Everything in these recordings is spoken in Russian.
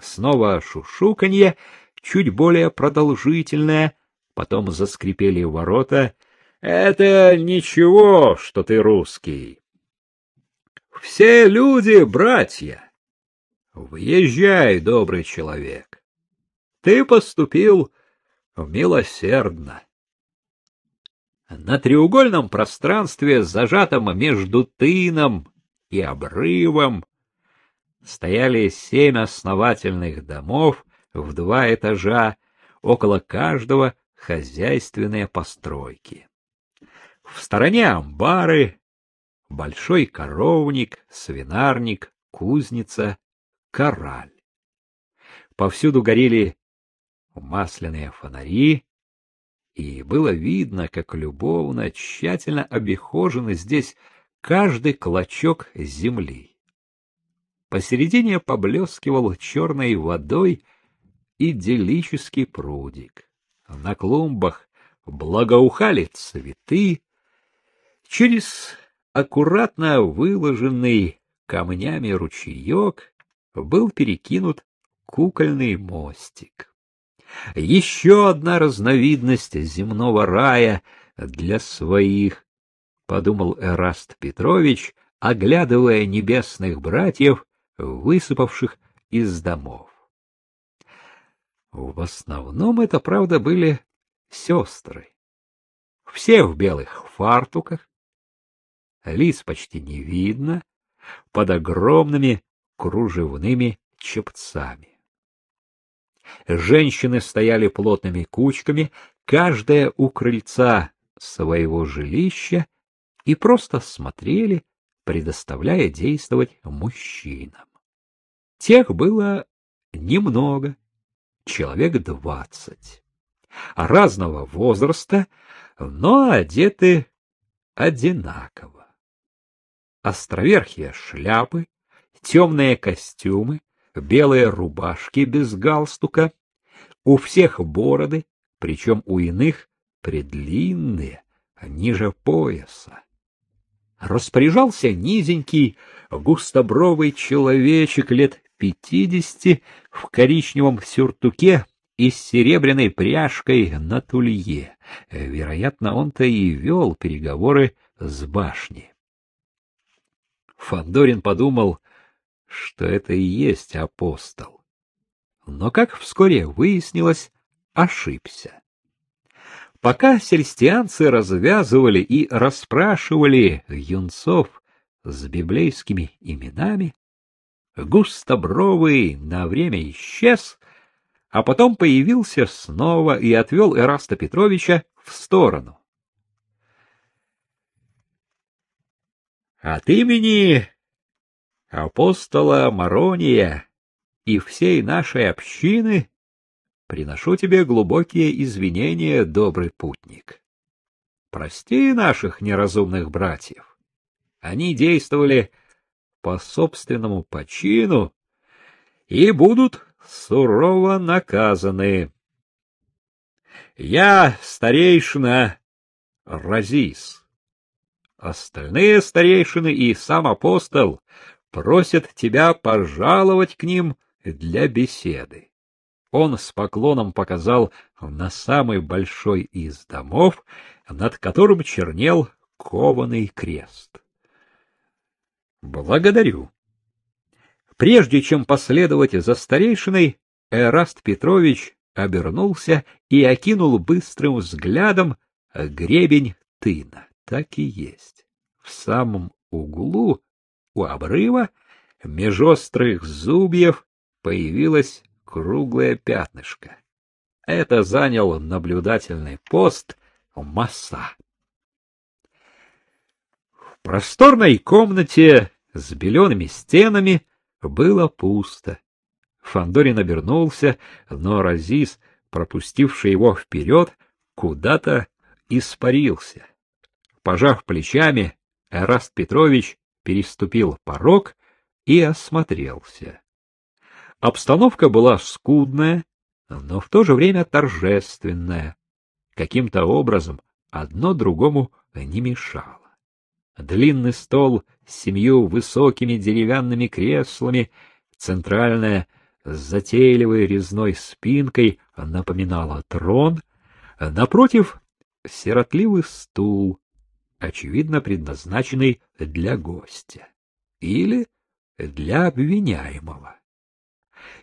Снова шушуканье, чуть более продолжительное, потом заскрипели ворота. — Это ничего, что ты русский. Все люди — братья. Въезжай, добрый человек. Ты поступил милосердно. На треугольном пространстве, зажатом между тыном и обрывом, стояли семь основательных домов в два этажа, около каждого хозяйственные постройки. В стороне амбары, большой коровник, свинарник, кузница, кораль. Повсюду горели масляные фонари, и было видно, как любовно, тщательно обихожены здесь каждый клочок земли. Посередине поблескивал черной водой идиллический прудик. На клумбах благоухали цветы. Через аккуратно выложенный камнями ручеек был перекинут кукольный мостик. Еще одна разновидность земного рая для своих, — подумал Эраст Петрович, оглядывая небесных братьев, высыпавших из домов. В основном это, правда, были сестры. Все в белых фартуках, лиц почти не видно, под огромными кружевными чепцами. Женщины стояли плотными кучками, каждая у крыльца своего жилища, и просто смотрели, предоставляя действовать мужчинам. Тех было немного, человек двадцать, разного возраста, но одеты одинаково. Островерхие шляпы, темные костюмы, белые рубашки без галстука, у всех бороды, причем у иных предлинные, ниже пояса. Распоряжался низенький, густобровый человечек лет пятидесяти в коричневом сюртуке и с серебряной пряжкой на тулье. Вероятно, он-то и вел переговоры с башней. Фандорин подумал, что это и есть апостол. Но, как вскоре выяснилось, ошибся. Пока сельстианцы развязывали и расспрашивали юнцов с библейскими именами, густобровый на время исчез, а потом появился снова и отвел Эраста Петровича в сторону. От имени апостола Марония и всей нашей общины приношу тебе глубокие извинения, добрый путник. Прости наших неразумных братьев. Они действовали по собственному почину и будут сурово наказаны. Я старейшина Разис. Остальные старейшины и сам апостол просят тебя пожаловать к ним для беседы. Он с поклоном показал на самый большой из домов, над которым чернел кованый крест. Благодарю. Прежде чем последовать за старейшиной, Эраст Петрович обернулся и окинул быстрым взглядом гребень тына. Так и есть. В самом углу у обрыва меж острых зубьев появилось круглое пятнышко. Это занял наблюдательный пост масса. В просторной комнате с белеными стенами было пусто. Фандорин обернулся, но Разис, пропустивший его вперед, куда-то испарился. Пожав плечами, Эраст Петрович переступил порог и осмотрелся. Обстановка была скудная, но в то же время торжественная. Каким-то образом одно другому не мешало. Длинный стол с семью высокими деревянными креслами, центральное с затейливой резной спинкой напоминала трон, напротив — сиротливый стул, очевидно предназначенный для гостя или для обвиняемого.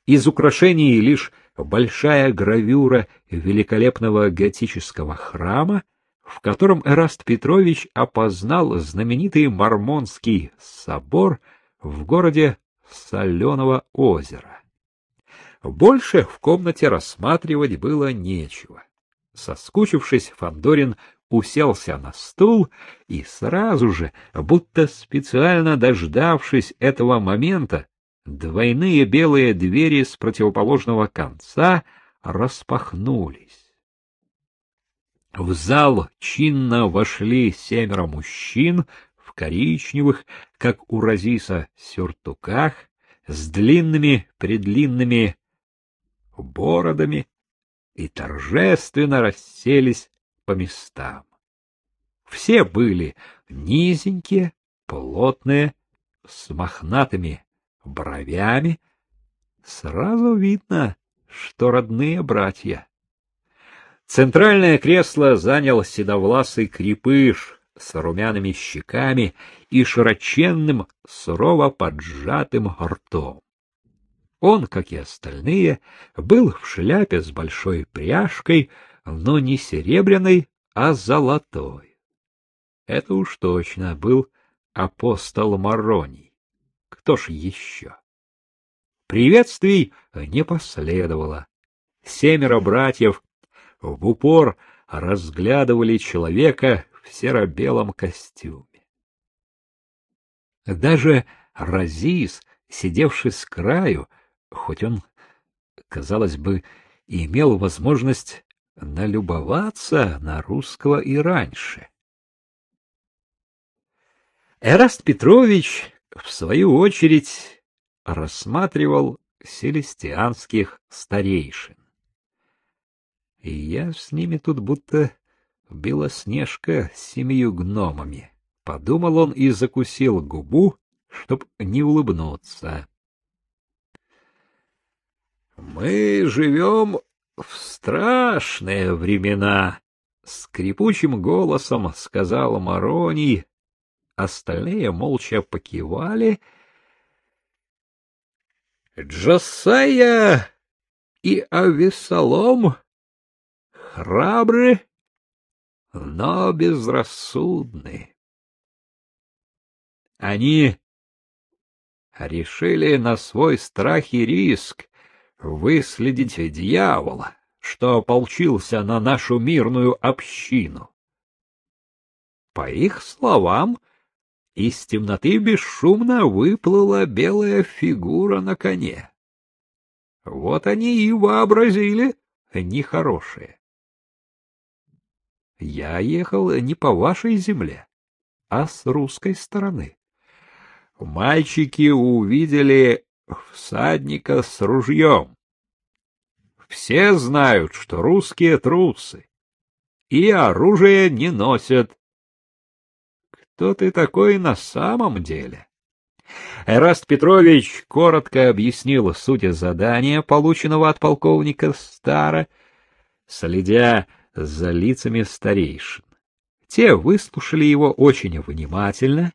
Из украшений лишь большая гравюра великолепного готического храма, в котором Эраст Петрович опознал знаменитый Мормонский собор в городе Соленого озера. Больше в комнате рассматривать было нечего. Соскучившись, Фандорин уселся на стул и сразу же, будто специально дождавшись этого момента, двойные белые двери с противоположного конца распахнулись. В зал чинно вошли семеро мужчин в коричневых, как у Разиса, сюртуках, с длинными-предлинными бородами и торжественно расселись по местам. Все были низенькие, плотные, с мохнатыми бровями. Сразу видно, что родные братья. Центральное кресло занял седовласый крепыш с румяными щеками и широченным, сурово поджатым ртом. Он, как и остальные, был в шляпе с большой пряжкой, но не серебряной, а золотой. Это уж точно был апостол Мароний. Кто ж еще? Приветствий не последовало. Семеро братьев в упор разглядывали человека в серо-белом костюме. Даже Разис, сидевший с краю, хоть он, казалось бы, имел возможность налюбоваться на русского и раньше. Эраст Петрович, в свою очередь, рассматривал селестианских старейшин. И я с ними тут будто белоснежка с семью гномами. Подумал он и закусил губу, чтоб не улыбнуться. Мы живем в страшные времена, скрипучим голосом сказал Мароний. Остальные молча покивали. Джосая и Авесолом храбры, но безрассудны. Они решили на свой страх и риск выследить дьявола, что ополчился на нашу мирную общину. По их словам, из темноты бесшумно выплыла белая фигура на коне. Вот они и вообразили нехорошее. Я ехал не по вашей земле, а с русской стороны. Мальчики увидели всадника с ружьем. Все знают, что русские трусы и оружие не носят. Кто ты такой на самом деле? Эраст Петрович коротко объяснил суть задания, полученного от полковника Стара, следя за лицами старейшин. Те выслушали его очень внимательно.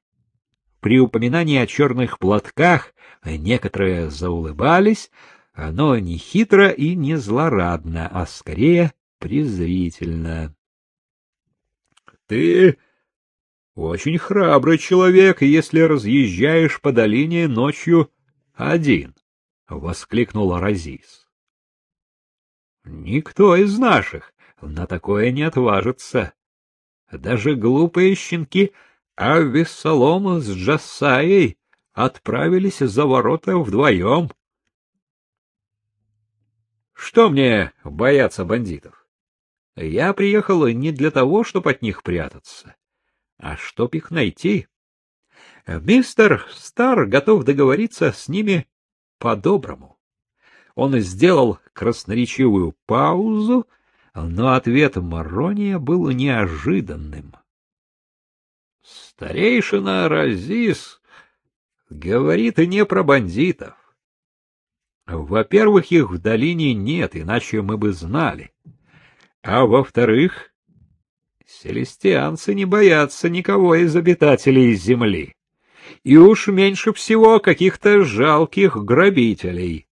При упоминании о черных платках некоторые заулыбались, но не хитро и не злорадно, а скорее презрительно. — Ты очень храбрый человек, если разъезжаешь по долине ночью один, — воскликнул Разис. — Никто из наших на такое не отважится. Даже глупые щенки Авессалом с Джасаей отправились за ворота вдвоем. Что мне бояться бандитов? Я приехал не для того, чтобы от них прятаться, а чтоб их найти. Мистер Стар готов договориться с ними по-доброму. Он сделал красноречивую паузу, но ответ Марония был неожиданным. Старейшина Разис говорит не про бандитов. Во-первых, их в долине нет, иначе мы бы знали. А во-вторых, селестианцы не боятся никого из обитателей земли. И уж меньше всего каких-то жалких грабителей.